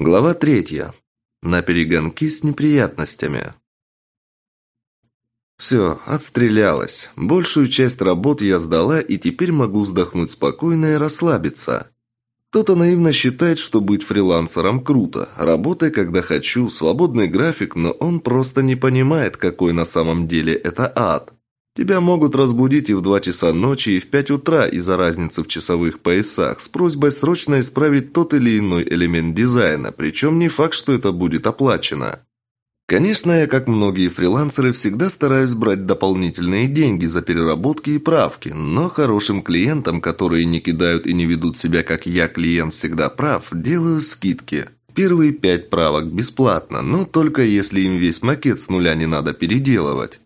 Глава третья. На перегонки с неприятностями. Все, отстрелялась. Большую часть работ я сдала и теперь могу вздохнуть спокойно и расслабиться. Кто-то наивно считает, что быть фрилансером круто. Работай, когда хочу, свободный график, но он просто не понимает, какой на самом деле это ад. Тебя могут разбудить и в 2 часа ночи, и в 5 утра из-за разницы в часовых поясах с просьбой срочно исправить тот или иной элемент дизайна, причем не факт, что это будет оплачено. Конечно, я, как многие фрилансеры, всегда стараюсь брать дополнительные деньги за переработки и правки, но хорошим клиентам, которые не кидают и не ведут себя, как я, клиент всегда прав, делаю скидки. Первые пять правок бесплатно, но только если им весь макет с нуля не надо переделывать.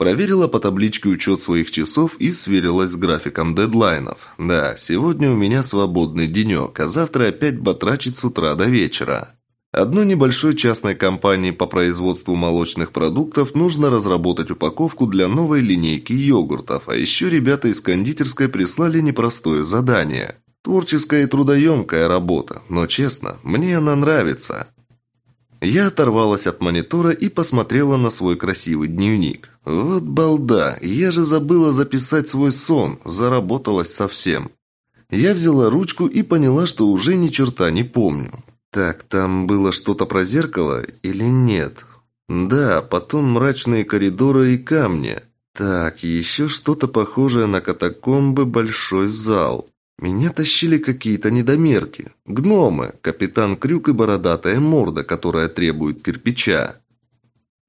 Проверила по табличке учет своих часов и сверилась с графиком дедлайнов. Да, сегодня у меня свободный денек, а завтра опять батрачить с утра до вечера. Одной небольшой частной компании по производству молочных продуктов нужно разработать упаковку для новой линейки йогуртов, а еще ребята из кондитерской прислали непростое задание. Творческая и трудоемкая работа, но честно, мне она нравится. Я оторвалась от монитора и посмотрела на свой красивый дневник. Вот балда, я же забыла записать свой сон, заработалась совсем. Я взяла ручку и поняла, что уже ни черта не помню. Так, там было что-то про зеркало или нет? Да, потом мрачные коридоры и камни. Так, еще что-то похожее на катакомбы большой зал. Меня тащили какие-то недомерки. Гномы, капитан Крюк и бородатая морда, которая требует кирпича.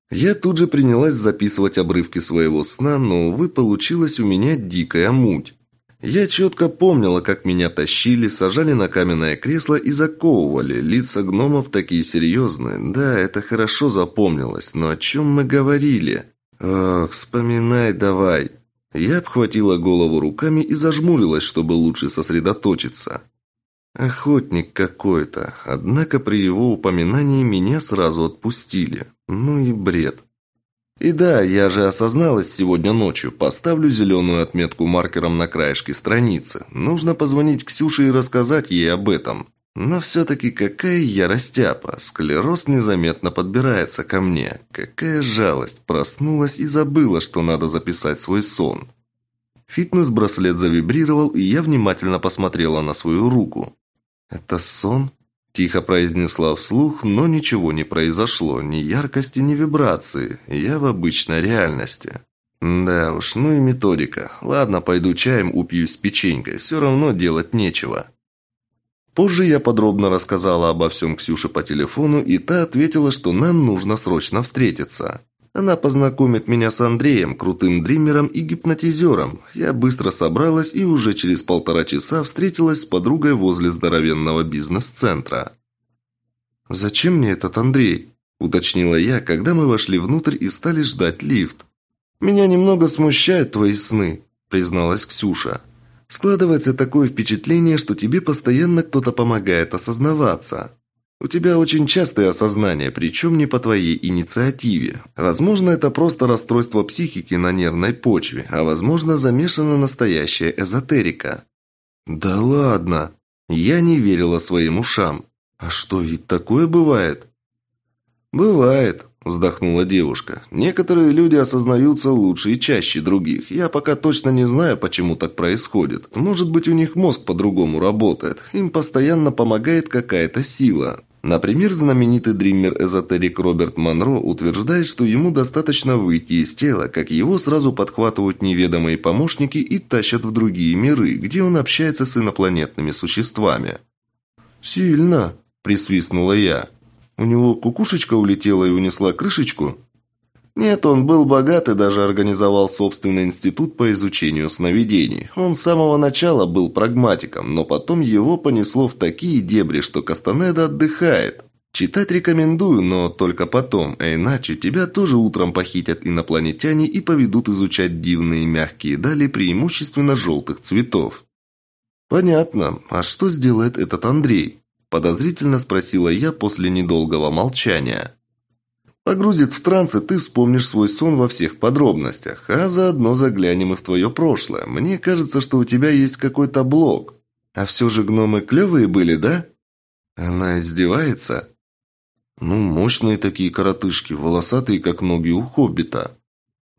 Я тут же принялась записывать обрывки своего сна, но, увы, получилась у меня дикая муть. Я четко помнила, как меня тащили, сажали на каменное кресло и заковывали. Лица гномов такие серьезные. Да, это хорошо запомнилось, но о чем мы говорили? Ох, вспоминай давай. Я обхватила голову руками и зажмурилась, чтобы лучше сосредоточиться. Охотник какой-то, однако при его упоминании меня сразу отпустили. Ну и бред. И да, я же осозналась сегодня ночью. Поставлю зеленую отметку маркером на краешке страницы. Нужно позвонить Ксюше и рассказать ей об этом. Но все-таки какая я растяпа. Склероз незаметно подбирается ко мне. Какая жалость. Проснулась и забыла, что надо записать свой сон. Фитнес-браслет завибрировал, и я внимательно посмотрела на свою руку. «Это сон?» – тихо произнесла вслух, но ничего не произошло. Ни яркости, ни вибрации. Я в обычной реальности. Да уж, ну и методика. Ладно, пойду чаем упьюсь с печенькой. Все равно делать нечего. Позже я подробно рассказала обо всем Ксюше по телефону, и та ответила, что нам нужно срочно встретиться. Она познакомит меня с Андреем, крутым дримером и гипнотизером. Я быстро собралась и уже через полтора часа встретилась с подругой возле здоровенного бизнес-центра. «Зачем мне этот Андрей?» – уточнила я, когда мы вошли внутрь и стали ждать лифт. «Меня немного смущают твои сны», – призналась Ксюша. Складывается такое впечатление, что тебе постоянно кто-то помогает осознаваться. У тебя очень частое осознание, причем не по твоей инициативе. Возможно, это просто расстройство психики на нервной почве, а возможно, замешана настоящая эзотерика. Да ладно. Я не верила своим ушам. А что, ведь такое бывает? Бывает, Вздохнула девушка. Некоторые люди осознаются лучше и чаще других. Я пока точно не знаю, почему так происходит. Может быть, у них мозг по-другому работает. Им постоянно помогает какая-то сила. Например, знаменитый дример-эзотерик Роберт Монро утверждает, что ему достаточно выйти из тела, как его сразу подхватывают неведомые помощники и тащат в другие миры, где он общается с инопланетными существами. «Сильно!» – присвистнула я. У него кукушечка улетела и унесла крышечку? Нет, он был богат и даже организовал собственный институт по изучению сновидений. Он с самого начала был прагматиком, но потом его понесло в такие дебри, что Кастанеда отдыхает. Читать рекомендую, но только потом, а иначе тебя тоже утром похитят инопланетяне и поведут изучать дивные мягкие дали преимущественно желтых цветов. Понятно. А что сделает этот Андрей? Подозрительно спросила я после недолгого молчания. Погрузит в транс, и ты вспомнишь свой сон во всех подробностях, а заодно заглянем и в твое прошлое. Мне кажется, что у тебя есть какой-то блок. А все же гномы клевые были, да? Она издевается? Ну, мощные такие коротышки, волосатые, как ноги у хоббита.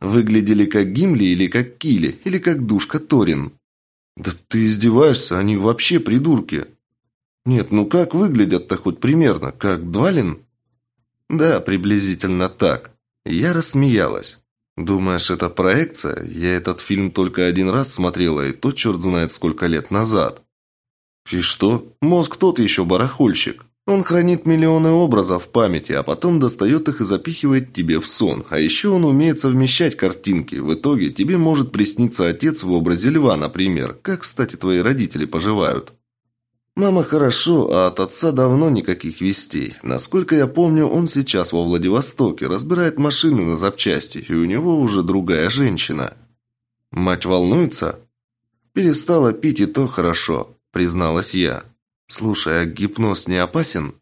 Выглядели как Гимли или как Кили, или как душка Торин. Да ты издеваешься, они вообще придурки. Нет, ну как выглядят-то хоть примерно, как Двалин? Да, приблизительно так. Я рассмеялась. Думаешь, это проекция? Я этот фильм только один раз смотрела, и то черт знает сколько лет назад. И что? Мозг тот еще барахольщик. Он хранит миллионы образов в памяти, а потом достает их и запихивает тебе в сон. А еще он умеет совмещать картинки. В итоге тебе может присниться отец в образе льва, например. Как, кстати, твои родители поживают? Мама хорошо, а от отца давно никаких вестей. Насколько я помню, он сейчас во Владивостоке, разбирает машины на запчасти, и у него уже другая женщина. Мать волнуется? Перестала пить, и то хорошо, призналась я. Слушай, а гипноз не опасен?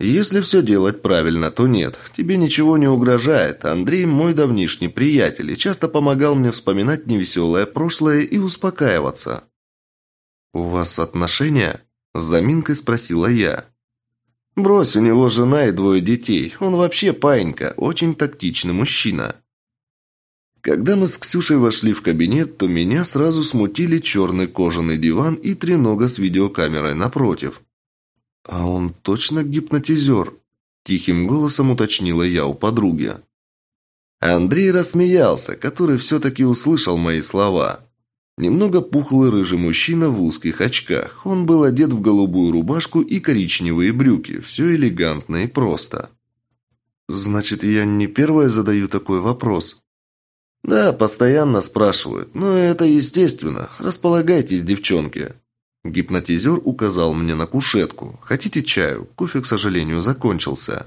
Если все делать правильно, то нет. Тебе ничего не угрожает. Андрей мой давнишний приятель и часто помогал мне вспоминать невеселое прошлое и успокаиваться. «У вас отношения?» – с заминкой спросила я. «Брось, у него жена и двое детей. Он вообще паинька, очень тактичный мужчина». Когда мы с Ксюшей вошли в кабинет, то меня сразу смутили черный кожаный диван и тренога с видеокамерой напротив. «А он точно гипнотизер?» – тихим голосом уточнила я у подруги. Андрей рассмеялся, который все-таки услышал мои слова. Немного пухлый рыжий мужчина в узких очках. Он был одет в голубую рубашку и коричневые брюки. Все элегантно и просто. «Значит, я не первая задаю такой вопрос?» «Да, постоянно спрашивают. Но это естественно. Располагайтесь, девчонки». Гипнотизер указал мне на кушетку. «Хотите чаю? Кофе, к сожалению, закончился».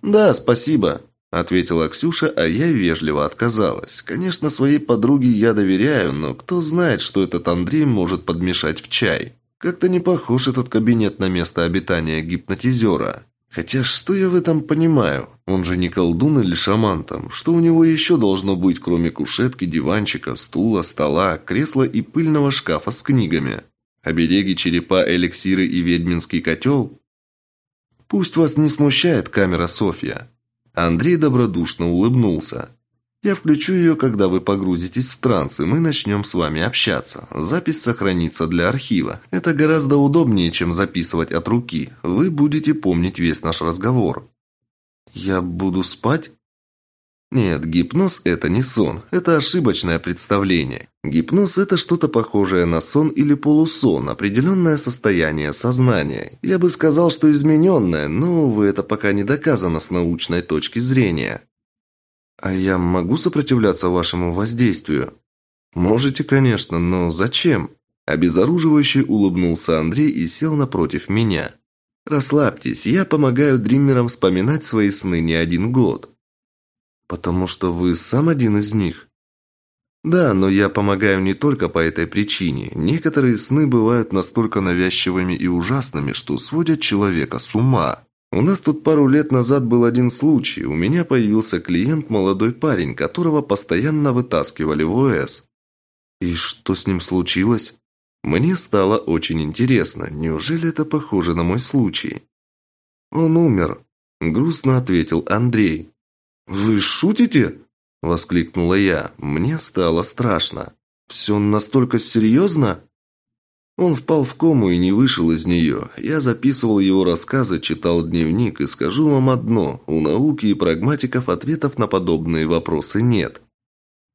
«Да, спасибо», – ответила Ксюша, а я вежливо отказалась. «Конечно, своей подруге я доверяю, но кто знает, что этот Андрей может подмешать в чай. Как-то не похож этот кабинет на место обитания гипнотизера». Хотя что я в этом понимаю? Он же не колдун или шаман там. Что у него еще должно быть, кроме кушетки, диванчика, стула, стола, кресла и пыльного шкафа с книгами? Обереги, черепа, эликсиры и ведьминский котел? Пусть вас не смущает камера Софья. Андрей добродушно улыбнулся. Я включу ее, когда вы погрузитесь в транс, и мы начнем с вами общаться. Запись сохранится для архива. Это гораздо удобнее, чем записывать от руки. Вы будете помнить весь наш разговор. Я буду спать? Нет, гипноз – это не сон. Это ошибочное представление. Гипноз – это что-то похожее на сон или полусон, определенное состояние сознания. Я бы сказал, что измененное, но, увы, это пока не доказано с научной точки зрения. «А я могу сопротивляться вашему воздействию?» «Можете, конечно, но зачем?» Обезоруживающе улыбнулся Андрей и сел напротив меня. «Расслабьтесь, я помогаю дримерам вспоминать свои сны не один год». «Потому что вы сам один из них?» «Да, но я помогаю не только по этой причине. Некоторые сны бывают настолько навязчивыми и ужасными, что сводят человека с ума». У нас тут пару лет назад был один случай. У меня появился клиент, молодой парень, которого постоянно вытаскивали в ОС. И что с ним случилось? Мне стало очень интересно. Неужели это похоже на мой случай? Он умер, грустно ответил Андрей. Вы шутите? воскликнула я. Мне стало страшно. Все настолько серьезно?» Он впал в кому и не вышел из нее. Я записывал его рассказы, читал дневник и скажу вам одно. У науки и прагматиков ответов на подобные вопросы нет.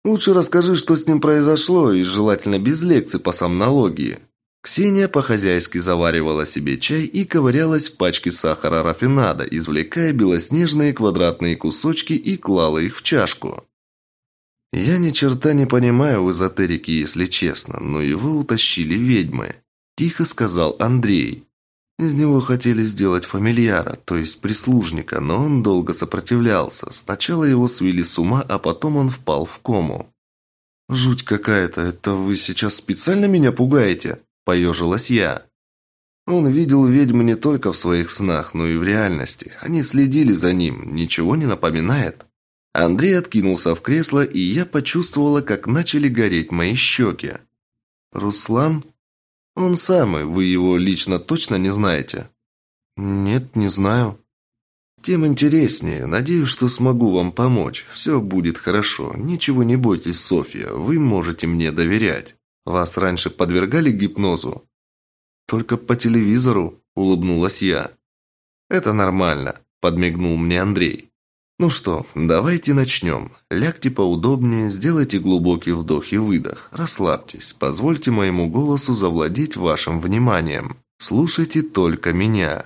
Лучше расскажи, что с ним произошло, и желательно без лекций по сомнологии. Ксения по-хозяйски заваривала себе чай и ковырялась в пачке сахара рафинада, извлекая белоснежные квадратные кусочки и клала их в чашку. Я ни черта не понимаю в эзотерике, если честно, но его утащили ведьмы. Тихо сказал Андрей. Из него хотели сделать фамильяра, то есть прислужника, но он долго сопротивлялся. Сначала его свели с ума, а потом он впал в кому. «Жуть какая-то, это вы сейчас специально меня пугаете?» – поежилась я. Он видел ведьм не только в своих снах, но и в реальности. Они следили за ним, ничего не напоминает. Андрей откинулся в кресло, и я почувствовала, как начали гореть мои щеки. «Руслан?» Он самый, вы его лично точно не знаете? Нет, не знаю. Тем интереснее. Надеюсь, что смогу вам помочь. Все будет хорошо. Ничего не бойтесь, Софья. Вы можете мне доверять. Вас раньше подвергали гипнозу? Только по телевизору, улыбнулась я. Это нормально, подмигнул мне Андрей. Ну что, давайте начнем. Лягте поудобнее, сделайте глубокий вдох и выдох. Расслабьтесь, позвольте моему голосу завладеть вашим вниманием. Слушайте только меня.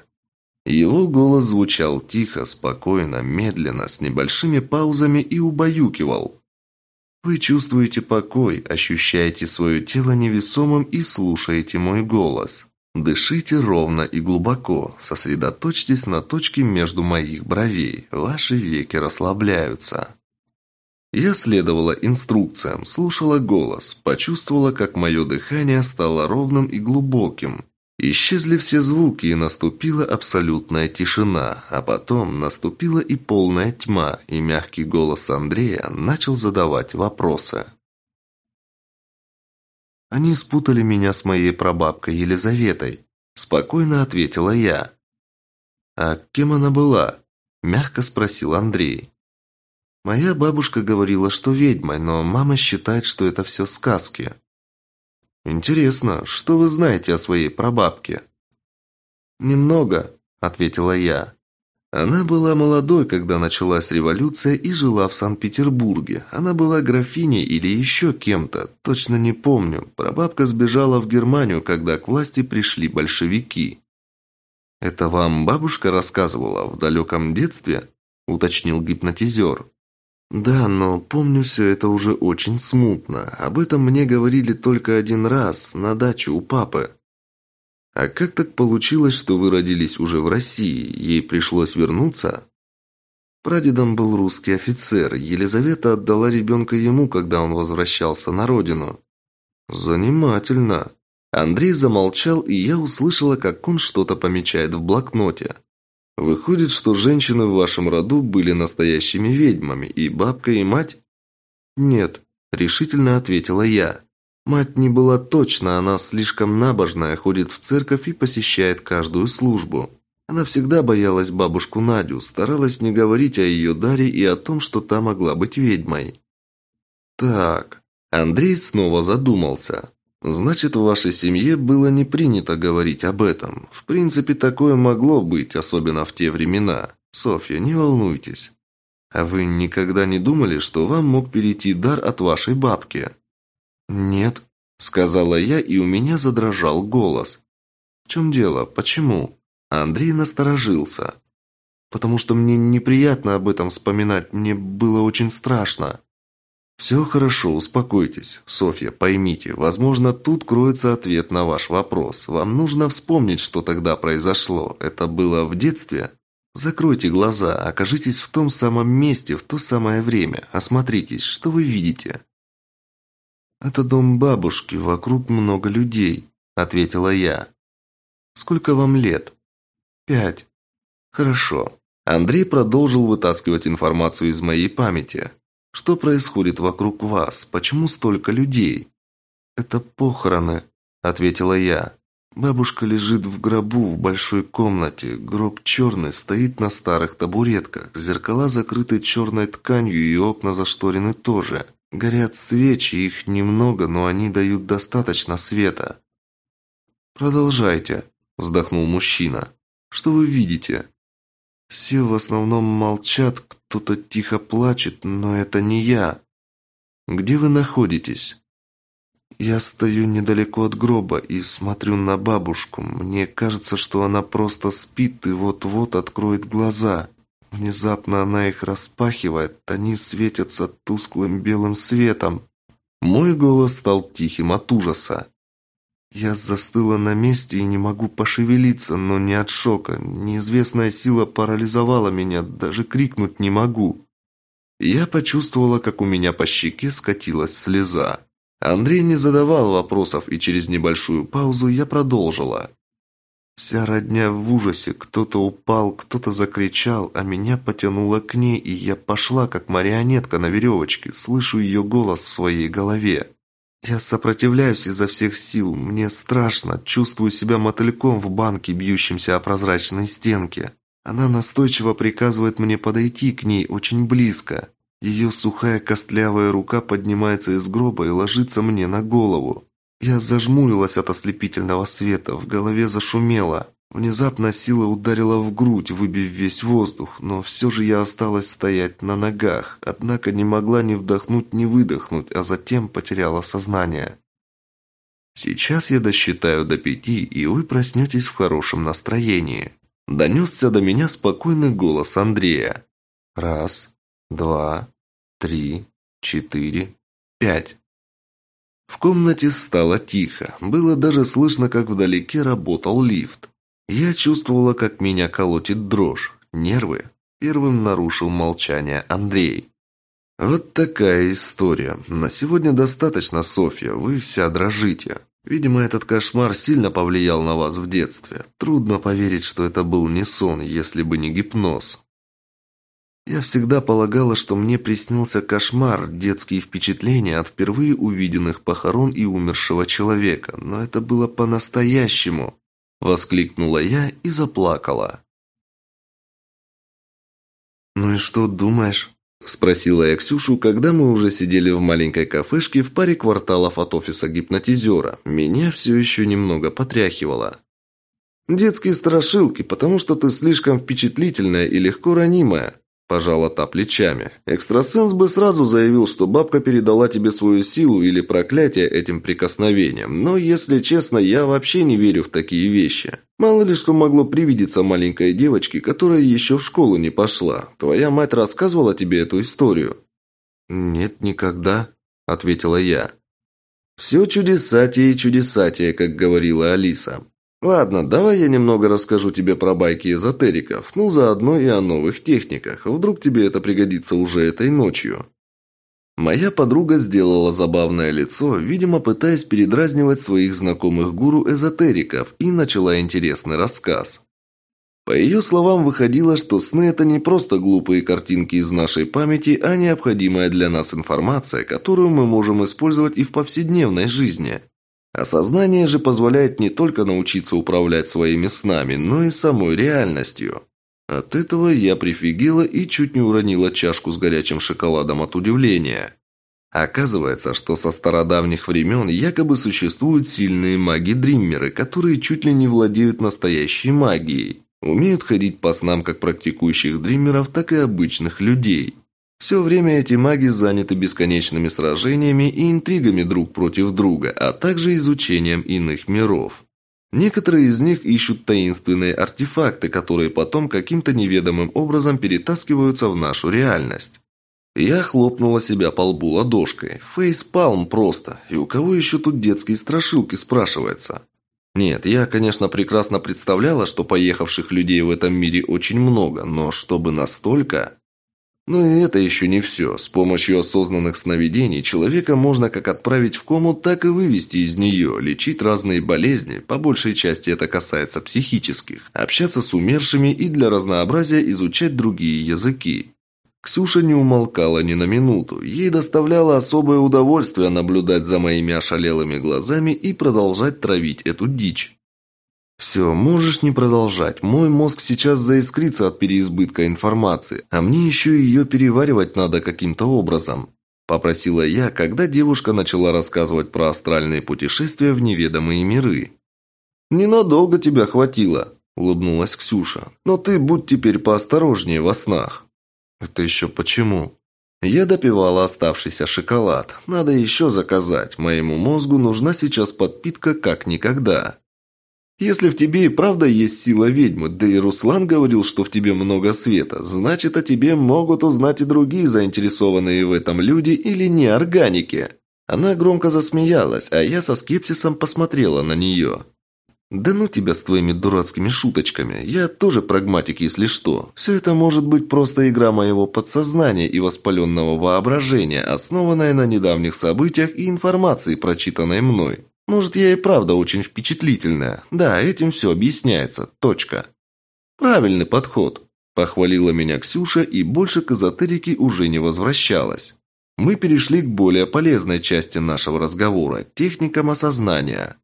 Его голос звучал тихо, спокойно, медленно, с небольшими паузами и убаюкивал. Вы чувствуете покой, ощущаете свое тело невесомым и слушаете мой голос. Дышите ровно и глубоко, сосредоточьтесь на точке между моих бровей, ваши веки расслабляются. Я следовала инструкциям, слушала голос, почувствовала, как мое дыхание стало ровным и глубоким. Исчезли все звуки, и наступила абсолютная тишина, а потом наступила и полная тьма, и мягкий голос Андрея начал задавать вопросы. Они спутали меня с моей прабабкой Елизаветой. Спокойно ответила я. А кем она была? Мягко спросил Андрей. Моя бабушка говорила, что ведьмой, но мама считает, что это все сказки. Интересно, что вы знаете о своей прабабке? Немного, ответила я. Она была молодой, когда началась революция и жила в Санкт-Петербурге. Она была графиней или еще кем-то, точно не помню. Прабабка сбежала в Германию, когда к власти пришли большевики. «Это вам бабушка рассказывала в далеком детстве?» – уточнил гипнотизер. «Да, но помню все это уже очень смутно. Об этом мне говорили только один раз, на даче у папы». А как так получилось, что вы родились уже в России? Ей пришлось вернуться? Прадедом был русский офицер. Елизавета отдала ребенка ему, когда он возвращался на родину. Занимательно. Андрей замолчал, и я услышала, как он что-то помечает в блокноте. Выходит, что женщины в вашем роду были настоящими ведьмами, и бабка, и мать? Нет, решительно ответила я. Мать не была точно, она слишком набожная, ходит в церковь и посещает каждую службу. Она всегда боялась бабушку Надю, старалась не говорить о ее даре и о том, что та могла быть ведьмой. Так, Андрей снова задумался. Значит, в вашей семье было не принято говорить об этом. В принципе, такое могло быть, особенно в те времена. Софья, не волнуйтесь. А вы никогда не думали, что вам мог перейти дар от вашей бабки? «Нет», — сказала я, и у меня задрожал голос. «В чем дело? Почему?» Андрей насторожился. «Потому что мне неприятно об этом вспоминать, мне было очень страшно». «Все хорошо, успокойтесь. Софья, поймите, возможно, тут кроется ответ на ваш вопрос. Вам нужно вспомнить, что тогда произошло. Это было в детстве?» Закройте глаза, окажитесь в том самом месте в то самое время. Осмотритесь, что вы видите. «Это дом бабушки, вокруг много людей», – ответила я. «Сколько вам лет?» «Пять». «Хорошо». Андрей продолжил вытаскивать информацию из моей памяти. «Что происходит вокруг вас? Почему столько людей?» «Это похороны», – ответила я. Бабушка лежит в гробу в большой комнате. Гроб черный, стоит на старых табуретках. Зеркала закрыты черной тканью и окна зашторены тоже. Горят свечи, их немного, но они дают достаточно света. Продолжайте, вздохнул мужчина. Что вы видите? Все в основном молчат, кто-то тихо плачет, но это не я. Где вы находитесь? Я стою недалеко от гроба и смотрю на бабушку. Мне кажется, что она просто спит и вот-вот откроет глаза. Внезапно она их распахивает, они светятся тусклым белым светом. Мой голос стал тихим от ужаса. Я застыла на месте и не могу пошевелиться, но не от шока. Неизвестная сила парализовала меня, даже крикнуть не могу. Я почувствовала, как у меня по щеке скатилась слеза. Андрей не задавал вопросов, и через небольшую паузу я продолжила. Вся родня в ужасе, кто-то упал, кто-то закричал, а меня потянуло к ней, и я пошла, как марионетка на веревочке, слышу ее голос в своей голове. Я сопротивляюсь изо всех сил. Мне страшно. Чувствую себя мотыльком в банке, бьющемся о прозрачной стенке. Она настойчиво приказывает мне подойти к ней очень близко. Ее сухая костлявая рука поднимается из гроба и ложится мне на голову. Я зажмурилась от ослепительного света, в голове зашумело. Внезапно сила ударила в грудь, выбив весь воздух, но все же я осталась стоять на ногах, однако не могла ни вдохнуть, ни выдохнуть, а затем потеряла сознание. Сейчас я досчитаю до пяти, и вы проснетесь в хорошем настроении. Донесся до меня спокойный голос Андрея. Раз, два, три, четыре, пять. В комнате стало тихо. Было даже слышно, как вдалеке работал лифт. Я чувствовала, как меня колотит дрожь. Нервы. Первым нарушил молчание Андрей. «Вот такая история. На сегодня достаточно, Софья. Вы вся дрожите. Видимо, этот кошмар сильно повлиял на вас в детстве. Трудно поверить, что это был не сон, если бы не гипноз. Я всегда полагала, что мне приснился кошмар, детские впечатления от впервые увиденных похорон и умершего человека, но это было по-настоящему. Воскликнула я и заплакала. «Ну и что думаешь?» Спросила я Ксюшу, когда мы уже сидели в маленькой кафешке в паре кварталов от офиса гипнотизера. Меня все еще немного потряхивало. «Детские страшилки, потому что ты слишком впечатлительная и легко ранимая», Пожала та плечами. Экстрасенс бы сразу заявил, что бабка передала тебе свою силу или проклятие этим прикосновением. Но, если честно, я вообще не верю в такие вещи. Мало ли что могло привидеться маленькой девочке, которая еще в школу не пошла. Твоя мать рассказывала тебе эту историю? Нет, никогда, ответила я. Все чудесатие и чудесатие, как говорила Алиса. Ладно, давай я немного расскажу тебе про байки эзотериков, ну заодно и о новых техниках. Вдруг тебе это пригодится уже этой ночью. Моя подруга сделала забавное лицо, видимо, пытаясь передразнивать своих знакомых гуру-эзотериков, и начала интересный рассказ. По ее словам, выходило, что сны – это не просто глупые картинки из нашей памяти, а необходимая для нас информация, которую мы можем использовать и в повседневной жизни – Осознание же позволяет не только научиться управлять своими снами, но и самой реальностью. От этого я прифигела и чуть не уронила чашку с горячим шоколадом от удивления. Оказывается, что со стародавних времен якобы существуют сильные маги-дриммеры, которые чуть ли не владеют настоящей магией. Умеют ходить по снам как практикующих дриммеров, так и обычных людей. Все время эти маги заняты бесконечными сражениями и интригами друг против друга, а также изучением иных миров. Некоторые из них ищут таинственные артефакты, которые потом каким-то неведомым образом перетаскиваются в нашу реальность. Я хлопнула себя по лбу ладошкой. Фейспалм просто. И у кого еще тут детские страшилки, спрашивается? Нет, я, конечно, прекрасно представляла, что поехавших людей в этом мире очень много, но чтобы настолько... Но и это еще не все. С помощью осознанных сновидений человека можно как отправить в кому, так и вывести из нее, лечить разные болезни, по большей части это касается психических, общаться с умершими и для разнообразия изучать другие языки. Ксюша не умолкала ни на минуту. Ей доставляло особое удовольствие наблюдать за моими ошалелыми глазами и продолжать травить эту дичь. «Все, можешь не продолжать. Мой мозг сейчас заискрится от переизбытка информации, а мне еще ее переваривать надо каким-то образом», – попросила я, когда девушка начала рассказывать про астральные путешествия в неведомые миры. «Ненадолго тебя хватило», – улыбнулась Ксюша. «Но ты будь теперь поосторожнее во снах». «Это еще почему?» Я допивала оставшийся шоколад. Надо еще заказать. Моему мозгу нужна сейчас подпитка как никогда. Если в тебе и правда есть сила ведьмы, да и Руслан говорил, что в тебе много света, значит, о тебе могут узнать и другие заинтересованные в этом люди или не органики. Она громко засмеялась, а я со скепсисом посмотрела на нее. «Да ну тебя с твоими дурацкими шуточками. Я тоже прагматик, если что. Все это может быть просто игра моего подсознания и воспаленного воображения, основанная на недавних событиях и информации, прочитанной мной. Может, я и правда очень впечатлительная. Да, этим все объясняется. Точка. Правильный подход. Похвалила меня Ксюша и больше к эзотерике уже не возвращалась. Мы перешли к более полезной части нашего разговора – техникам осознания.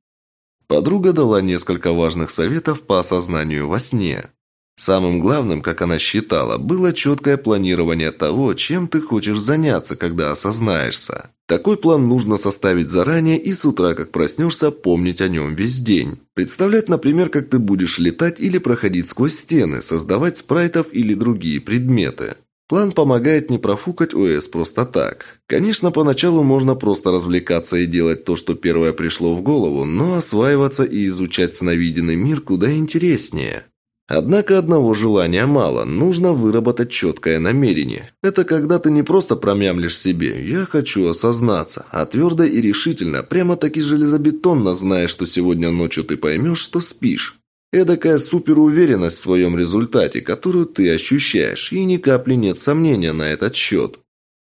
Подруга дала несколько важных советов по осознанию во сне. Самым главным, как она считала, было четкое планирование того, чем ты хочешь заняться, когда осознаешься. Такой план нужно составить заранее и с утра, как проснешься, помнить о нем весь день. Представлять, например, как ты будешь летать или проходить сквозь стены, создавать спрайтов или другие предметы. План помогает не профукать ОС просто так. Конечно, поначалу можно просто развлекаться и делать то, что первое пришло в голову, но осваиваться и изучать сновиденный мир куда интереснее. Однако одного желания мало, нужно выработать четкое намерение. Это когда ты не просто промямлишь себе «я хочу осознаться», а твердо и решительно, прямо-таки железобетонно зная, что сегодня ночью ты поймешь, что спишь. Эдакая суперуверенность в своем результате, которую ты ощущаешь, и ни капли нет сомнения на этот счет.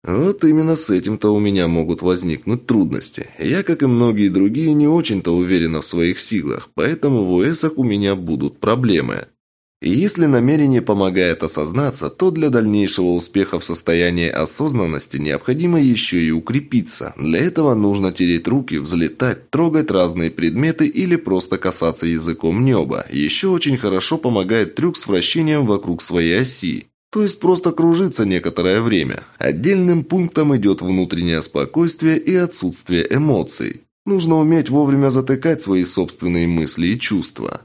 Вот именно с этим-то у меня могут возникнуть трудности. Я, как и многие другие, не очень-то уверена в своих силах, поэтому в УЭСах у меня будут проблемы. И если намерение помогает осознаться, то для дальнейшего успеха в состоянии осознанности необходимо еще и укрепиться. Для этого нужно тереть руки, взлетать, трогать разные предметы или просто касаться языком неба. Еще очень хорошо помогает трюк с вращением вокруг своей оси. То есть просто кружиться некоторое время. Отдельным пунктом идет внутреннее спокойствие и отсутствие эмоций. Нужно уметь вовремя затыкать свои собственные мысли и чувства.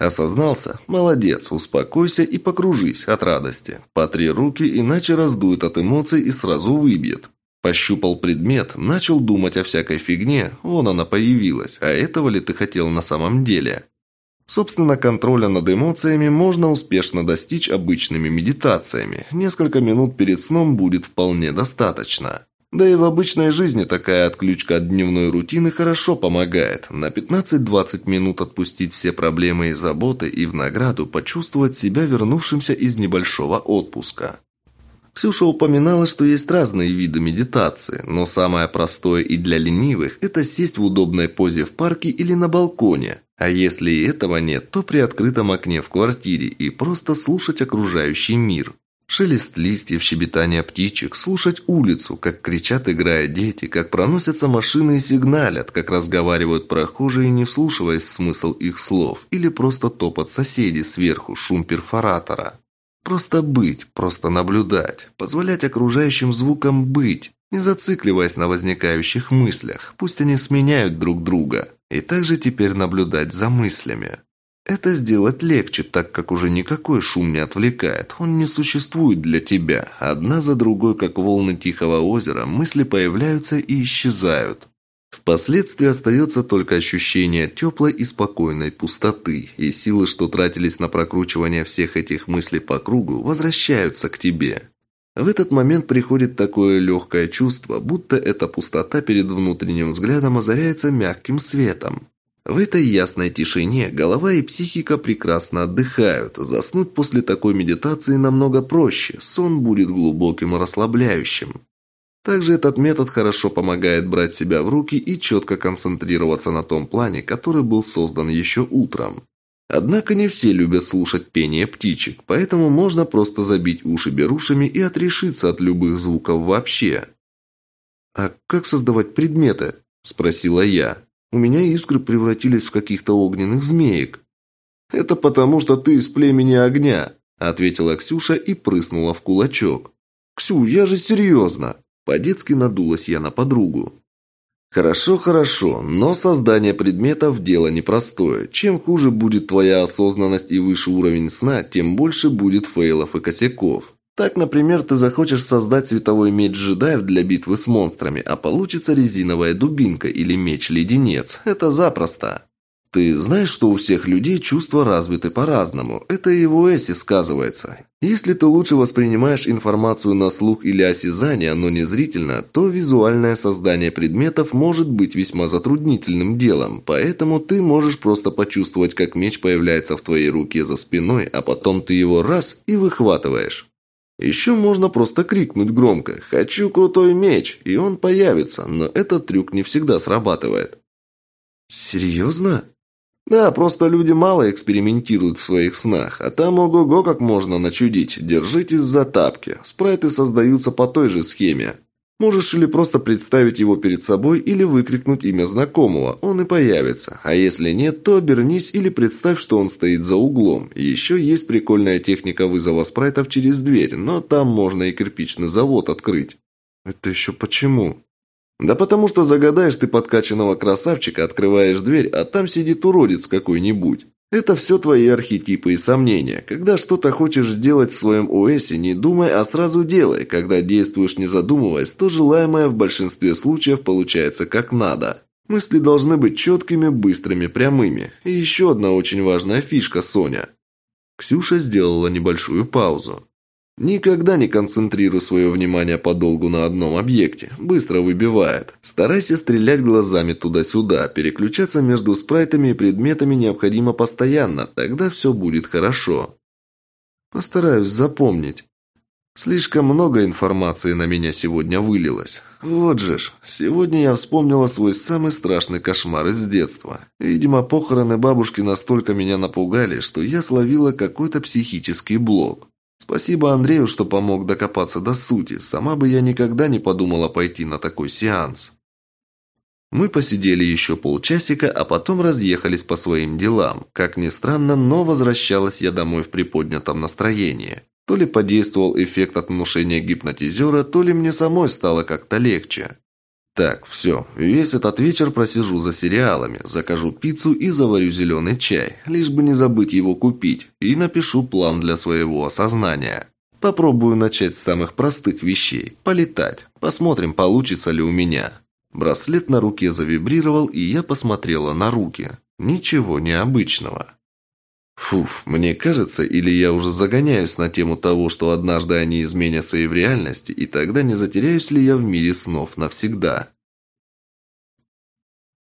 Осознался? Молодец, успокойся и покружись от радости. Потри руки, иначе раздует от эмоций и сразу выбьет. Пощупал предмет, начал думать о всякой фигне, вон она появилась, а этого ли ты хотел на самом деле? Собственно, контроля над эмоциями можно успешно достичь обычными медитациями. Несколько минут перед сном будет вполне достаточно. Да и в обычной жизни такая отключка от дневной рутины хорошо помогает. На 15-20 минут отпустить все проблемы и заботы и в награду почувствовать себя вернувшимся из небольшого отпуска. Ксюша упоминала, что есть разные виды медитации, но самое простое и для ленивых – это сесть в удобной позе в парке или на балконе. А если и этого нет, то при открытом окне в квартире и просто слушать окружающий мир. Шелест листьев, щебетание птичек, слушать улицу, как кричат, играя дети, как проносятся машины и сигналят, как разговаривают прохожие, не вслушиваясь в смысл их слов, или просто топот соседей сверху, шум перфоратора. Просто быть, просто наблюдать, позволять окружающим звукам быть, не зацикливаясь на возникающих мыслях, пусть они сменяют друг друга, и также теперь наблюдать за мыслями. Это сделать легче, так как уже никакой шум не отвлекает, он не существует для тебя. Одна за другой, как волны тихого озера, мысли появляются и исчезают. Впоследствии остается только ощущение теплой и спокойной пустоты, и силы, что тратились на прокручивание всех этих мыслей по кругу, возвращаются к тебе. В этот момент приходит такое легкое чувство, будто эта пустота перед внутренним взглядом озаряется мягким светом. В этой ясной тишине голова и психика прекрасно отдыхают. Заснуть после такой медитации намного проще. Сон будет глубоким и расслабляющим. Также этот метод хорошо помогает брать себя в руки и четко концентрироваться на том плане, который был создан еще утром. Однако не все любят слушать пение птичек, поэтому можно просто забить уши берушами и отрешиться от любых звуков вообще. «А как создавать предметы?» – спросила я. У меня искры превратились в каких-то огненных змеек. «Это потому, что ты из племени огня», – ответила Ксюша и прыснула в кулачок. «Ксю, я же серьезно!» По-детски надулась я на подругу. «Хорошо, хорошо, но создание предметов – дело непростое. Чем хуже будет твоя осознанность и выше уровень сна, тем больше будет фейлов и косяков. Так, например, ты захочешь создать световой меч джедаев для битвы с монстрами, а получится резиновая дубинка или меч-леденец. Это запросто. Ты знаешь, что у всех людей чувства развиты по-разному. Это и в ОСе сказывается. Если ты лучше воспринимаешь информацию на слух или осязание, но не зрительно, то визуальное создание предметов может быть весьма затруднительным делом. Поэтому ты можешь просто почувствовать, как меч появляется в твоей руке за спиной, а потом ты его раз и выхватываешь. Еще можно просто крикнуть громко «Хочу крутой меч!» и он появится, но этот трюк не всегда срабатывает. Серьезно? Да, просто люди мало экспериментируют в своих снах, а там ого-го как можно начудить. Держитесь за тапки. Спрайты создаются по той же схеме. Можешь или просто представить его перед собой, или выкрикнуть имя знакомого, он и появится. А если нет, то обернись или представь, что он стоит за углом. Еще есть прикольная техника вызова спрайтов через дверь, но там можно и кирпичный завод открыть. Это еще почему? Да потому что загадаешь ты подкачанного красавчика, открываешь дверь, а там сидит уродец какой-нибудь. Это все твои архетипы и сомнения. Когда что-то хочешь сделать в своем ОСе, не думай, а сразу делай. Когда действуешь не задумываясь, то желаемое в большинстве случаев получается как надо. Мысли должны быть четкими, быстрыми, прямыми. И еще одна очень важная фишка, Соня. Ксюша сделала небольшую паузу. Никогда не концентрируй свое внимание подолгу на одном объекте. Быстро выбивает. Старайся стрелять глазами туда-сюда. Переключаться между спрайтами и предметами необходимо постоянно. Тогда все будет хорошо. Постараюсь запомнить. Слишком много информации на меня сегодня вылилось. Вот же ж, сегодня я вспомнила свой самый страшный кошмар из детства. Видимо, похороны бабушки настолько меня напугали, что я словила какой-то психический блок. Спасибо Андрею, что помог докопаться до сути. Сама бы я никогда не подумала пойти на такой сеанс. Мы посидели еще полчасика, а потом разъехались по своим делам. Как ни странно, но возвращалась я домой в приподнятом настроении. То ли подействовал эффект от внушения гипнотизера, то ли мне самой стало как-то легче. Так, все. Весь этот вечер просижу за сериалами, закажу пиццу и заварю зеленый чай, лишь бы не забыть его купить, и напишу план для своего осознания. Попробую начать с самых простых вещей – полетать. Посмотрим, получится ли у меня. Браслет на руке завибрировал, и я посмотрела на руки. Ничего необычного. Фуф, мне кажется, или я уже загоняюсь на тему того, что однажды они изменятся и в реальности, и тогда не затеряюсь ли я в мире снов навсегда.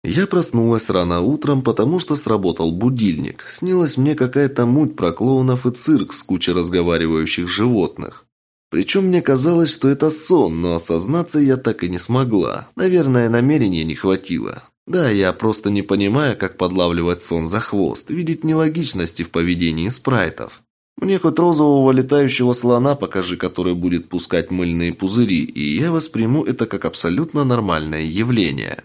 Я проснулась рано утром, потому что сработал будильник. Снилась мне какая-то муть про клоунов и цирк с кучей разговаривающих животных. Причем мне казалось, что это сон, но осознаться я так и не смогла. Наверное, намерения не хватило. Да, я просто не понимаю, как подлавливать сон за хвост, видеть нелогичности в поведении спрайтов. Мне хоть розового летающего слона покажи, который будет пускать мыльные пузыри, и я восприму это как абсолютно нормальное явление.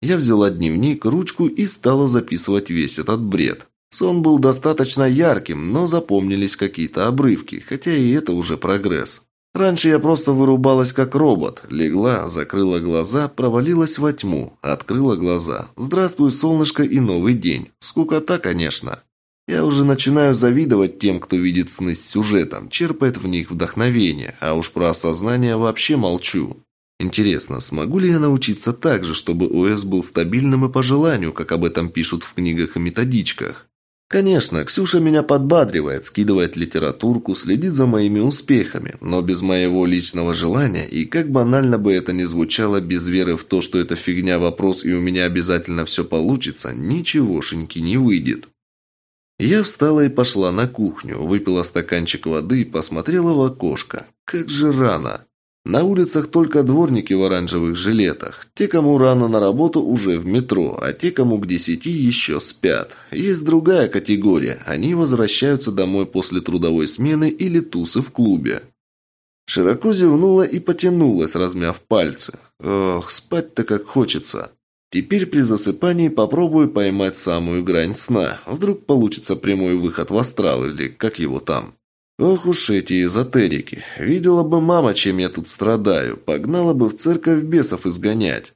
Я взяла дневник, ручку и стала записывать весь этот бред. Сон был достаточно ярким, но запомнились какие-то обрывки, хотя и это уже прогресс. Раньше я просто вырубалась как робот. Легла, закрыла глаза, провалилась во тьму. Открыла глаза. Здравствуй, солнышко и новый день. Скукота, конечно. Я уже начинаю завидовать тем, кто видит сны с сюжетом, черпает в них вдохновение, а уж про осознание вообще молчу. Интересно, смогу ли я научиться так же, чтобы ОС был стабильным и по желанию, как об этом пишут в книгах и методичках? Конечно, Ксюша меня подбадривает, скидывает литературку, следит за моими успехами, но без моего личного желания, и как банально бы это ни звучало, без веры в то, что это фигня вопрос и у меня обязательно все получится, ничегошеньки не выйдет. Я встала и пошла на кухню, выпила стаканчик воды и посмотрела в окошко. Как же рано. На улицах только дворники в оранжевых жилетах. Те, кому рано на работу, уже в метро, а те, кому к десяти, еще спят. Есть другая категория. Они возвращаются домой после трудовой смены или тусы в клубе. Широко зевнула и потянулась, размяв пальцы. Ох, спать-то как хочется. Теперь при засыпании попробую поймать самую грань сна. Вдруг получится прямой выход в астрал или как его там. Ох уж эти эзотерики. Видела бы мама, чем я тут страдаю. Погнала бы в церковь бесов изгонять.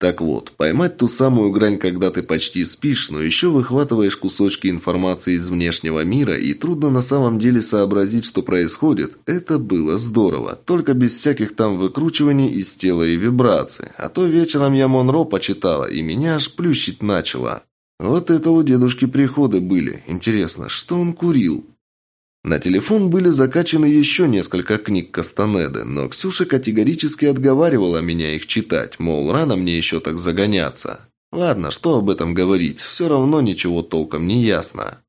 Так вот, поймать ту самую грань, когда ты почти спишь, но еще выхватываешь кусочки информации из внешнего мира, и трудно на самом деле сообразить, что происходит, это было здорово. Только без всяких там выкручиваний из тела и вибраций. А то вечером я Монро почитала, и меня аж плющить начало. Вот это у дедушки приходы были. Интересно, что он курил? На телефон были закачаны еще несколько книг Кастанеды, но Ксюша категорически отговаривала меня их читать, мол, рано мне еще так загоняться. Ладно, что об этом говорить, все равно ничего толком не ясно.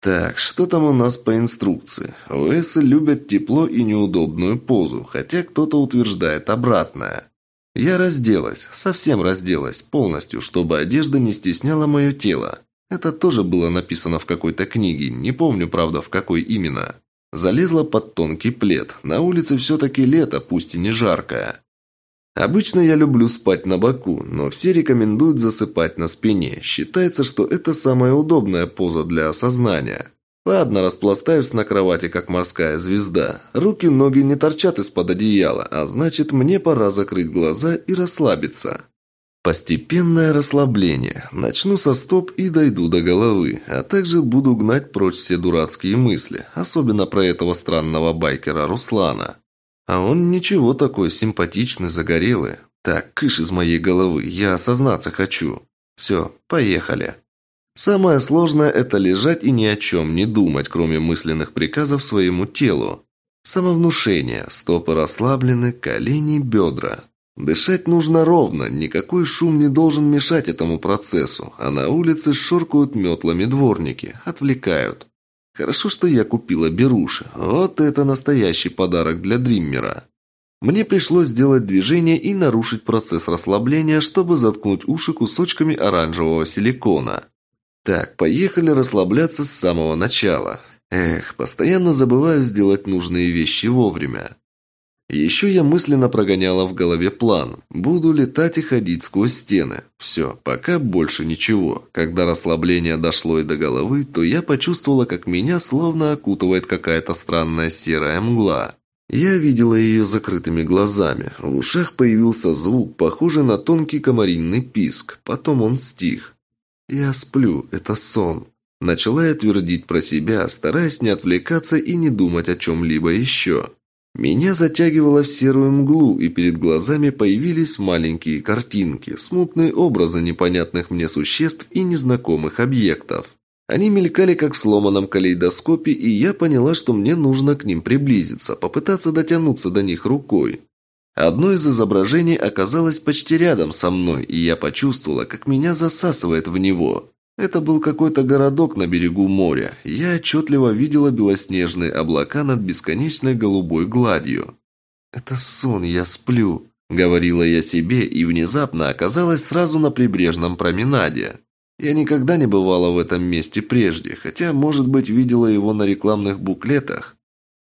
Так, что там у нас по инструкции? ОСы любят тепло и неудобную позу, хотя кто-то утверждает обратное. Я разделась, совсем разделась, полностью, чтобы одежда не стесняла мое тело. Это тоже было написано в какой-то книге, не помню, правда, в какой именно. Залезла под тонкий плед. На улице все-таки лето, пусть и не жаркое. Обычно я люблю спать на боку, но все рекомендуют засыпать на спине. Считается, что это самая удобная поза для осознания. Ладно, распластаюсь на кровати, как морская звезда. Руки-ноги не торчат из-под одеяла, а значит, мне пора закрыть глаза и расслабиться. Постепенное расслабление. Начну со стоп и дойду до головы, а также буду гнать прочь все дурацкие мысли, особенно про этого странного байкера Руслана. А он ничего такой, симпатичный, загорелый. Так, кыш из моей головы, я осознаться хочу. Все, поехали. Самое сложное – это лежать и ни о чем не думать, кроме мысленных приказов своему телу. Самовнушение, стопы расслаблены, колени, бедра. Дышать нужно ровно, никакой шум не должен мешать этому процессу, а на улице шоркают метлами дворники, отвлекают. Хорошо, что я купила беруши. Вот это настоящий подарок для Дриммера. Мне пришлось сделать движение и нарушить процесс расслабления, чтобы заткнуть уши кусочками оранжевого силикона. Так, поехали расслабляться с самого начала. Эх, постоянно забываю сделать нужные вещи вовремя. Еще я мысленно прогоняла в голове план. Буду летать и ходить сквозь стены. Все, пока больше ничего. Когда расслабление дошло и до головы, то я почувствовала, как меня словно окутывает какая-то странная серая мгла. Я видела ее закрытыми глазами. В ушах появился звук, похожий на тонкий комаринный писк. Потом он стих. «Я сплю, это сон». Начала я твердить про себя, стараясь не отвлекаться и не думать о чем-либо еще. Меня затягивало в серую мглу, и перед глазами появились маленькие картинки, смутные образы непонятных мне существ и незнакомых объектов. Они мелькали как в сломанном калейдоскопе, и я поняла, что мне нужно к ним приблизиться, попытаться дотянуться до них рукой. Одно из изображений оказалось почти рядом со мной, и я почувствовала, как меня засасывает в него. Это был какой-то городок на берегу моря. Я отчетливо видела белоснежные облака над бесконечной голубой гладью. «Это сон, я сплю», — говорила я себе, и внезапно оказалась сразу на прибрежном променаде. Я никогда не бывала в этом месте прежде, хотя, может быть, видела его на рекламных буклетах.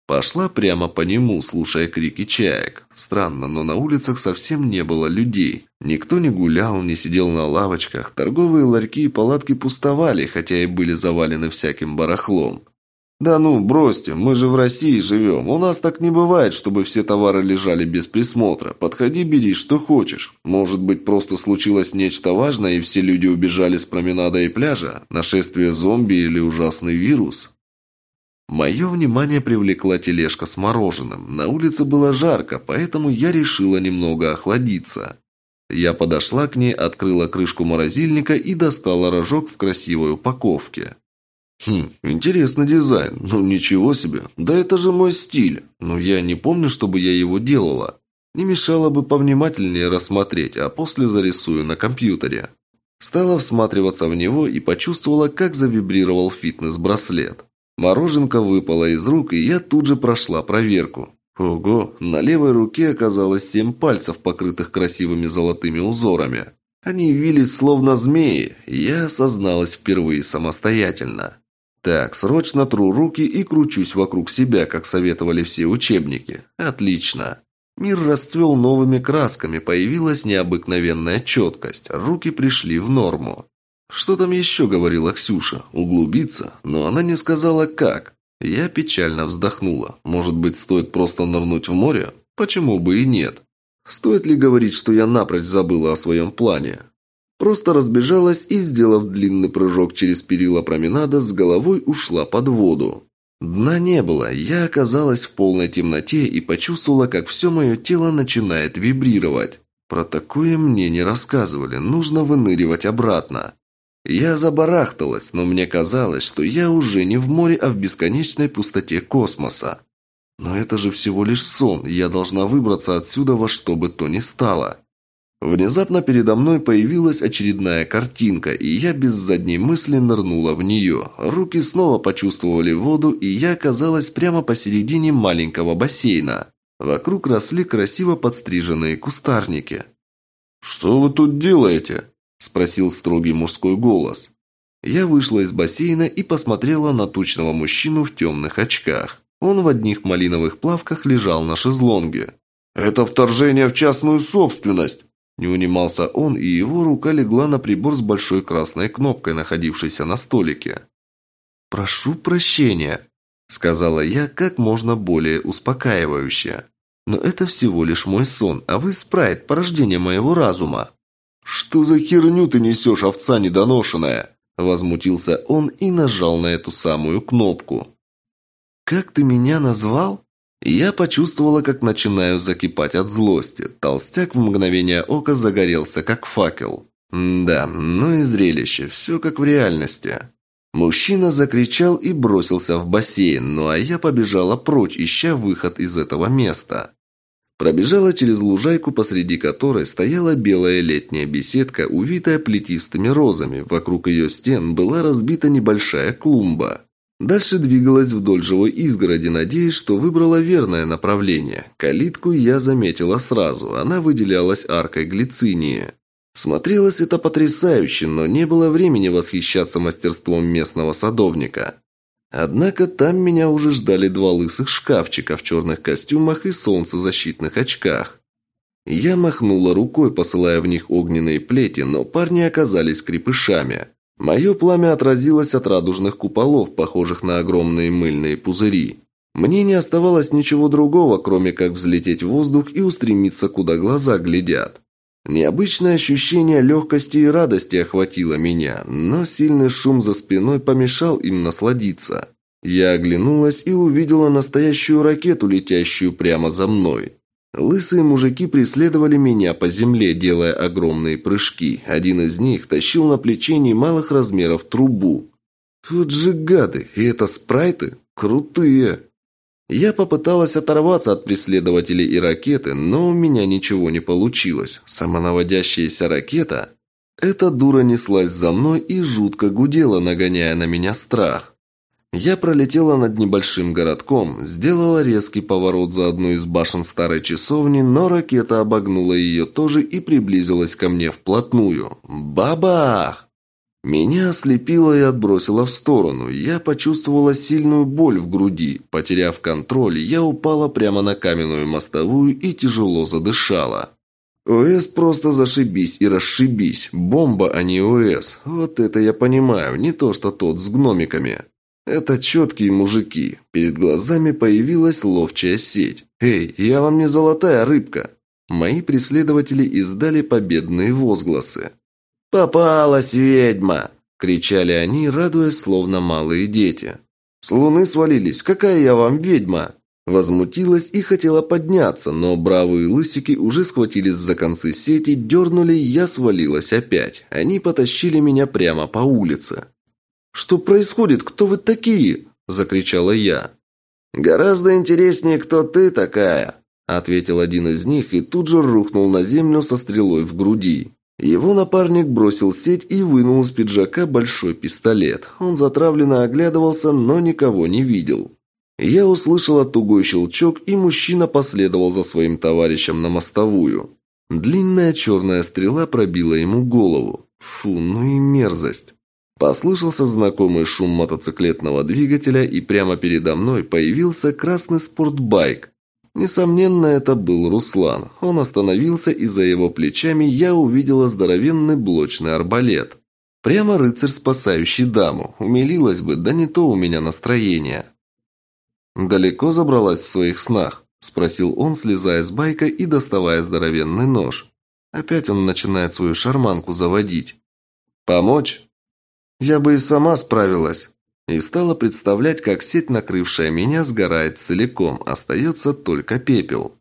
Пошла прямо по нему, слушая крики чаек. Странно, но на улицах совсем не было людей. Никто не гулял, не сидел на лавочках. Торговые ларьки и палатки пустовали, хотя и были завалены всяким барахлом. «Да ну, бросьте, мы же в России живем. У нас так не бывает, чтобы все товары лежали без присмотра. Подходи, бери, что хочешь. Может быть, просто случилось нечто важное, и все люди убежали с променада и пляжа? Нашествие зомби или ужасный вирус?» Мое внимание привлекла тележка с мороженым. На улице было жарко, поэтому я решила немного охладиться. Я подошла к ней, открыла крышку морозильника и достала рожок в красивой упаковке. Хм, интересный дизайн. Ну ничего себе. Да это же мой стиль. Но я не помню, чтобы я его делала. Не мешало бы повнимательнее рассмотреть, а после зарисую на компьютере. Стала всматриваться в него и почувствовала, как завибрировал фитнес-браслет. Мороженка выпала из рук, и я тут же прошла проверку. Ого, на левой руке оказалось семь пальцев, покрытых красивыми золотыми узорами. Они вились словно змеи, я осозналась впервые самостоятельно. Так, срочно тру руки и кручусь вокруг себя, как советовали все учебники. Отлично. Мир расцвел новыми красками, появилась необыкновенная четкость, руки пришли в норму. Что там еще говорила Ксюша? Углубиться? Но она не сказала как. Я печально вздохнула. Может быть, стоит просто нырнуть в море? Почему бы и нет? Стоит ли говорить, что я напрочь забыла о своем плане? Просто разбежалась и, сделав длинный прыжок через перила променада, с головой ушла под воду. Дна не было, я оказалась в полной темноте и почувствовала, как все мое тело начинает вибрировать. Про такое мне не рассказывали, нужно выныривать обратно. Я забарахталась, но мне казалось, что я уже не в море, а в бесконечной пустоте космоса. Но это же всего лишь сон, я должна выбраться отсюда во что бы то ни стало. Внезапно передо мной появилась очередная картинка, и я без задней мысли нырнула в нее. Руки снова почувствовали воду, и я оказалась прямо посередине маленького бассейна. Вокруг росли красиво подстриженные кустарники. «Что вы тут делаете?» – спросил строгий мужской голос. Я вышла из бассейна и посмотрела на тучного мужчину в темных очках. Он в одних малиновых плавках лежал на шезлонге. «Это вторжение в частную собственность!» Не унимался он, и его рука легла на прибор с большой красной кнопкой, находившейся на столике. «Прошу прощения», – сказала я как можно более успокаивающе. «Но это всего лишь мой сон, а вы спрайт, порождение моего разума». «Что за херню ты несешь, овца недоношенная?» Возмутился он и нажал на эту самую кнопку. «Как ты меня назвал?» Я почувствовала, как начинаю закипать от злости. Толстяк в мгновение ока загорелся, как факел. да, ну и зрелище, все как в реальности. Мужчина закричал и бросился в бассейн, ну а я побежала прочь, ища выход из этого места. Пробежала через лужайку, посреди которой стояла белая летняя беседка, увитая плетистыми розами. Вокруг ее стен была разбита небольшая клумба. Дальше двигалась вдоль живой изгороди, надеясь, что выбрала верное направление. Калитку я заметила сразу, она выделялась аркой глицинии. Смотрелось это потрясающе, но не было времени восхищаться мастерством местного садовника. Однако там меня уже ждали два лысых шкафчика в черных костюмах и солнцезащитных очках. Я махнула рукой, посылая в них огненные плети, но парни оказались крепышами. Мое пламя отразилось от радужных куполов, похожих на огромные мыльные пузыри. Мне не оставалось ничего другого, кроме как взлететь в воздух и устремиться, куда глаза глядят. Необычное ощущение легкости и радости охватило меня, но сильный шум за спиной помешал им насладиться. Я оглянулась и увидела настоящую ракету, летящую прямо за мной. Лысые мужики преследовали меня по земле, делая огромные прыжки. Один из них тащил на плече немалых размеров трубу. Вот же гады, и это спрайты? Крутые! Я попыталась оторваться от преследователей и ракеты, но у меня ничего не получилось. Самонаводящаяся ракета... Эта дура неслась за мной и жутко гудела, нагоняя на меня страх. Я пролетела над небольшим городком, сделала резкий поворот за одну из башен старой часовни, но ракета обогнула ее тоже и приблизилась ко мне вплотную. Бабах! Меня ослепило и отбросило в сторону. Я почувствовала сильную боль в груди. Потеряв контроль, я упала прямо на каменную мостовую и тяжело задышала. ОС просто зашибись и расшибись. Бомба, а не ОС. Вот это я понимаю, не то что тот с гномиками. Это четкие мужики. Перед глазами появилась ловчая сеть. «Эй, я вам не золотая рыбка!» Мои преследователи издали победные возгласы. «Попалась ведьма!» – кричали они, радуясь, словно малые дети. «С луны свалились! Какая я вам ведьма!» Возмутилась и хотела подняться, но бравые лысики уже схватились за концы сети, дернули, и я свалилась опять. Они потащили меня прямо по улице. «Что происходит? Кто вы такие?» – закричала я. «Гораздо интереснее, кто ты такая», – ответил один из них и тут же рухнул на землю со стрелой в груди. Его напарник бросил сеть и вынул из пиджака большой пистолет. Он затравленно оглядывался, но никого не видел. Я услышала тугой щелчок, и мужчина последовал за своим товарищем на мостовую. Длинная черная стрела пробила ему голову. Фу, ну и мерзость. Послышался знакомый шум мотоциклетного двигателя, и прямо передо мной появился красный спортбайк. Несомненно, это был Руслан. Он остановился, и за его плечами я увидела здоровенный блочный арбалет. Прямо рыцарь, спасающий даму. Умилилась бы, да не то у меня настроение. «Далеко забралась в своих снах?» – спросил он, слезая с байка и доставая здоровенный нож. Опять он начинает свою шарманку заводить. «Помочь?» Я бы и сама справилась. И стала представлять, как сеть, накрывшая меня, сгорает целиком, остается только пепел.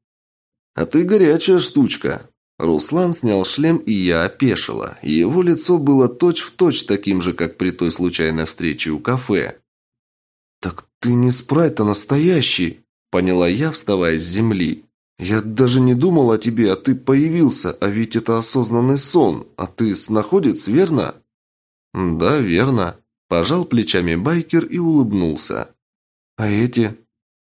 «А ты горячая штучка!» Руслан снял шлем, и я опешила. Его лицо было точь-в-точь точь таким же, как при той случайной встрече у кафе. «Так ты не спрайт, а настоящий!» Поняла я, вставая с земли. «Я даже не думал о тебе, а ты появился, а ведь это осознанный сон. А ты снаходец, верно?» «Да, верно», – пожал плечами байкер и улыбнулся. «А эти?»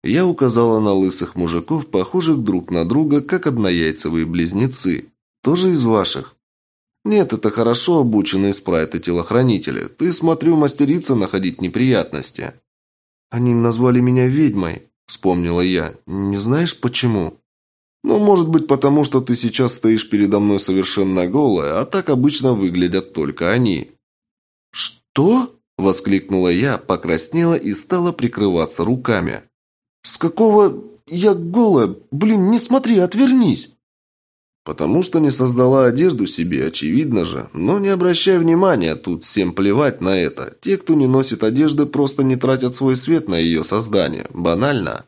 Я указала на лысых мужиков, похожих друг на друга, как однояйцевые близнецы. «Тоже из ваших?» «Нет, это хорошо обученные спрайты-телохранители. Ты, смотрю, мастерица находить неприятности». «Они назвали меня ведьмой», вспомнила я. «Не знаешь, почему?» «Ну, может быть, потому что ты сейчас стоишь передо мной совершенно голая, а так обычно выглядят только они». «Что?» – воскликнула я, покраснела и стала прикрываться руками. «С какого... я голая? Блин, не смотри, отвернись!» Потому что не создала одежду себе, очевидно же. Но не обращай внимания, тут всем плевать на это. Те, кто не носит одежды, просто не тратят свой свет на ее создание. Банально.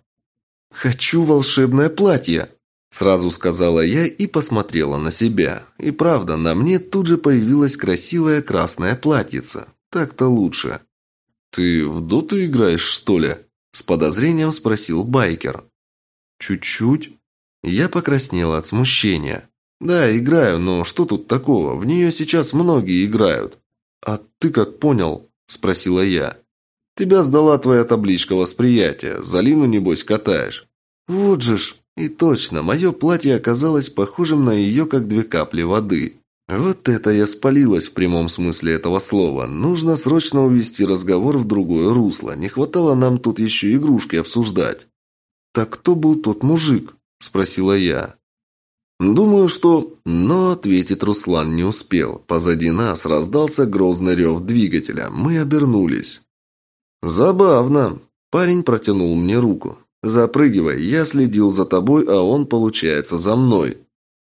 «Хочу волшебное платье», – сразу сказала я и посмотрела на себя. И правда, на мне тут же появилась красивая красная платьице. Так-то лучше. «Ты в доту играешь, что ли?» – с подозрением спросил байкер. «Чуть-чуть». Я покраснела от смущения. «Да, играю, но что тут такого? В нее сейчас многие играют». «А ты как понял?» – спросила я. «Тебя сдала твоя табличка восприятия. За Лину, небось, катаешь». «Вот же ж!» И точно, мое платье оказалось похожим на ее, как две капли воды. Вот это я спалилась в прямом смысле этого слова. Нужно срочно увести разговор в другое русло. Не хватало нам тут еще игрушки обсуждать. «Так кто был тот мужик?» – спросила я. «Думаю, что...» Но ответить Руслан не успел. Позади нас раздался грозный рев двигателя. Мы обернулись. «Забавно». Парень протянул мне руку. «Запрыгивай, я следил за тобой, а он, получается, за мной».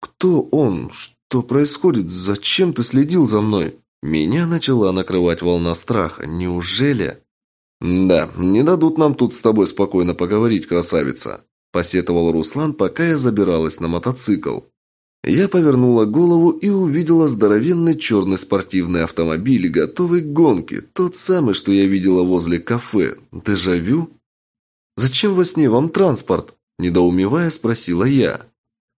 «Кто он? Что происходит? Зачем ты следил за мной?» Меня начала накрывать волна страха. Неужели? «Да, не дадут нам тут с тобой спокойно поговорить, красавица», посетовал Руслан, пока я забиралась на мотоцикл. Я повернула голову и увидела здоровенный черный спортивный автомобиль, готовый к гонке, тот самый, что я видела возле кафе. Дежавю? «Зачем во сне вам транспорт?» – недоумевая спросила я.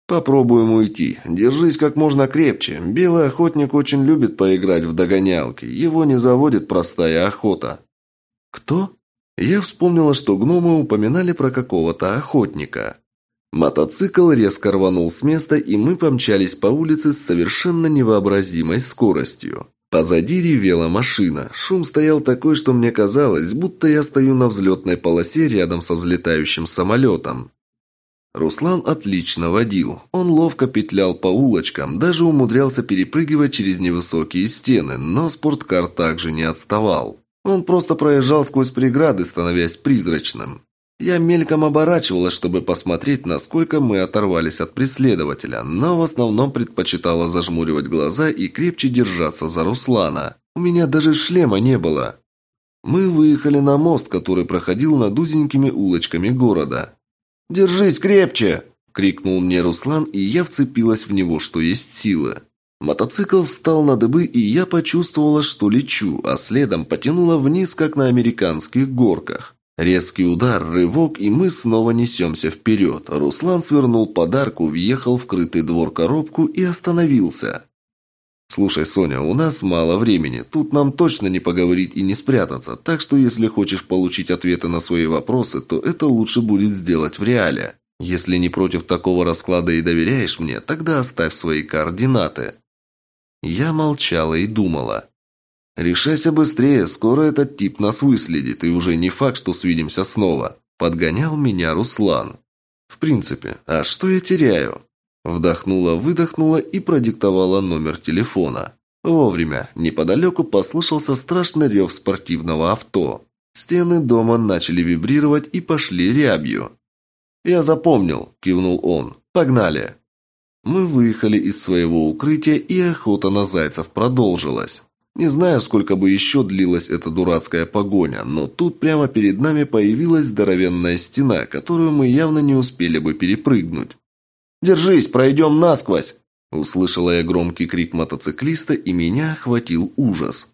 «Попробуем уйти. Держись как можно крепче. Белый охотник очень любит поиграть в догонялки. Его не заводит простая охота». «Кто?» Я вспомнила, что гномы упоминали про какого-то охотника. Мотоцикл резко рванул с места, и мы помчались по улице с совершенно невообразимой скоростью. Позади ревела машина. Шум стоял такой, что мне казалось, будто я стою на взлетной полосе рядом со взлетающим самолетом. Руслан отлично водил. Он ловко петлял по улочкам, даже умудрялся перепрыгивать через невысокие стены, но спорткар также не отставал. Он просто проезжал сквозь преграды, становясь призрачным. Я мельком оборачивалась, чтобы посмотреть, насколько мы оторвались от преследователя, но в основном предпочитала зажмуривать глаза и крепче держаться за Руслана. У меня даже шлема не было. Мы выехали на мост, который проходил над узенькими улочками города. «Держись крепче!» – крикнул мне Руслан, и я вцепилась в него, что есть силы. Мотоцикл встал на дыбы, и я почувствовала, что лечу, а следом потянула вниз, как на американских горках. Резкий удар, рывок, и мы снова несемся вперед. Руслан свернул подарку, въехал в крытый двор коробку и остановился. «Слушай, Соня, у нас мало времени. Тут нам точно не поговорить и не спрятаться, так что если хочешь получить ответы на свои вопросы, то это лучше будет сделать в реале. Если не против такого расклада и доверяешь мне, тогда оставь свои координаты». Я молчала и думала. «Решайся быстрее, скоро этот тип нас выследит, и уже не факт, что свидимся снова», – подгонял меня Руслан. «В принципе, а что я теряю?» Вдохнула, выдохнула и продиктовала номер телефона. Вовремя, неподалеку послышался страшный рев спортивного авто. Стены дома начали вибрировать и пошли рябью. «Я запомнил», – кивнул он. «Погнали». Мы выехали из своего укрытия, и охота на зайцев продолжилась. Не знаю, сколько бы еще длилась эта дурацкая погоня, но тут прямо перед нами появилась здоровенная стена, которую мы явно не успели бы перепрыгнуть. «Держись, пройдем насквозь!» Услышала я громкий крик мотоциклиста, и меня охватил ужас.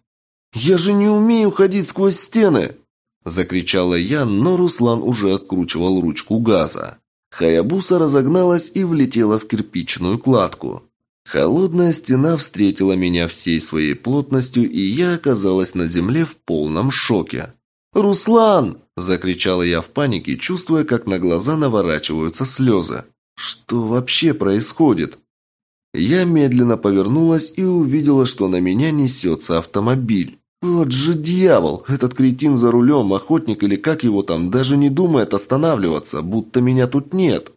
«Я же не умею ходить сквозь стены!» Закричала я, но Руслан уже откручивал ручку газа. Хаябуса разогналась и влетела в кирпичную кладку. Холодная стена встретила меня всей своей плотностью, и я оказалась на земле в полном шоке. «Руслан!» – закричала я в панике, чувствуя, как на глаза наворачиваются слезы. «Что вообще происходит?» Я медленно повернулась и увидела, что на меня несется автомобиль. Вот же дьявол! Этот кретин за рулем, охотник или как его там, даже не думает останавливаться, будто меня тут нет.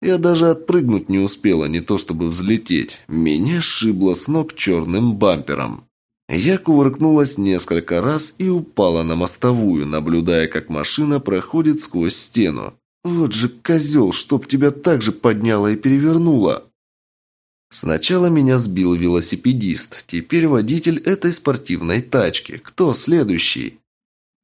Я даже отпрыгнуть не успела, не то чтобы взлететь. Меня сшибло с ног черным бампером. Я кувыркнулась несколько раз и упала на мостовую, наблюдая, как машина проходит сквозь стену. Вот же козел, чтоб тебя так же подняло и перевернуло. Сначала меня сбил велосипедист, теперь водитель этой спортивной тачки. Кто следующий?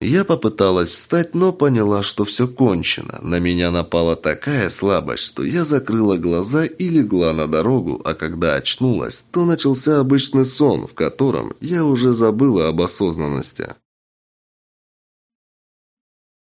Я попыталась встать, но поняла, что все кончено. На меня напала такая слабость, что я закрыла глаза и легла на дорогу, а когда очнулась, то начался обычный сон, в котором я уже забыла об осознанности.